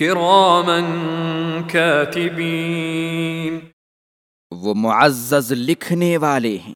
کراما کاتبین وہ معزز لکھنے والے ہیں۔